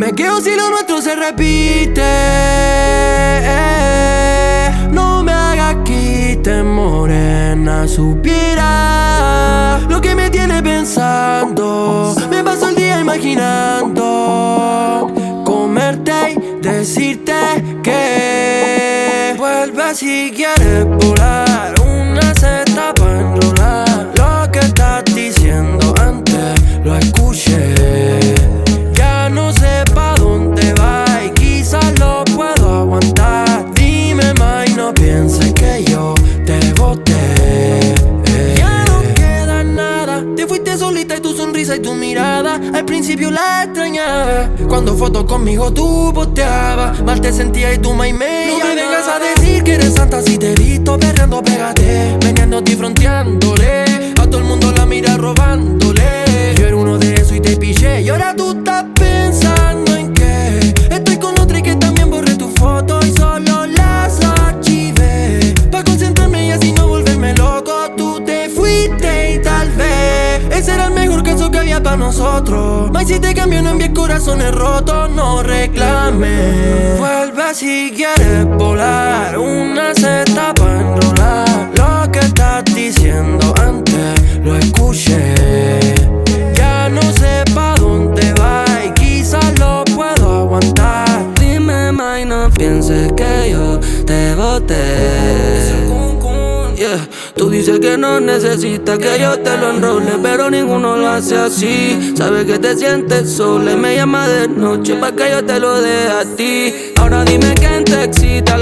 chequeo si lo nuestro se repite. No me hagas quite, morena, supiera lo que me tiene pensando. Me paso el día imaginando comerte y decirte que vuelve si quieres volar. Principio la extrañaba. Cuando fotos conmigo tú posteabas. Mal te sentía y tú me el mejor caso que había para nosotros. Mas si te cambio, no envíes corazones rotos, no reclames. Vuelve si quieres volar. Una seta para enrolar. Lo que estás diciendo antes lo escuché. Ya no sé pa' dónde va y quizás lo puedo aguantar. Dime más y no pienses que yo te boté. Tú dices que no necesitas que yo te lo enrole, pero ninguno lo hace así. Sabes que te sientes sola y me llama de noche pa' que yo te lo dé a ti. Ahora dime quién te excita,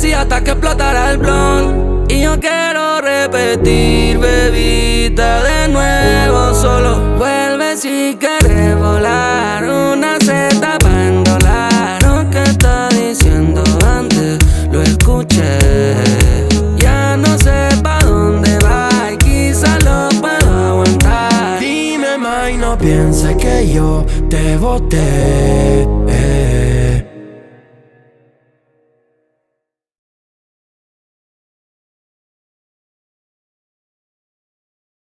Hacía hasta que explotara el blon. Y yo quiero repetir, bebita, de nuevo. Solo vuelve si quieres volar. Una seta para. Lo que está diciendo antes, lo escuché. Ya no sé pa' dónde va y quizás lo puedo aguantar. Dime más y no pienses que yo te boté.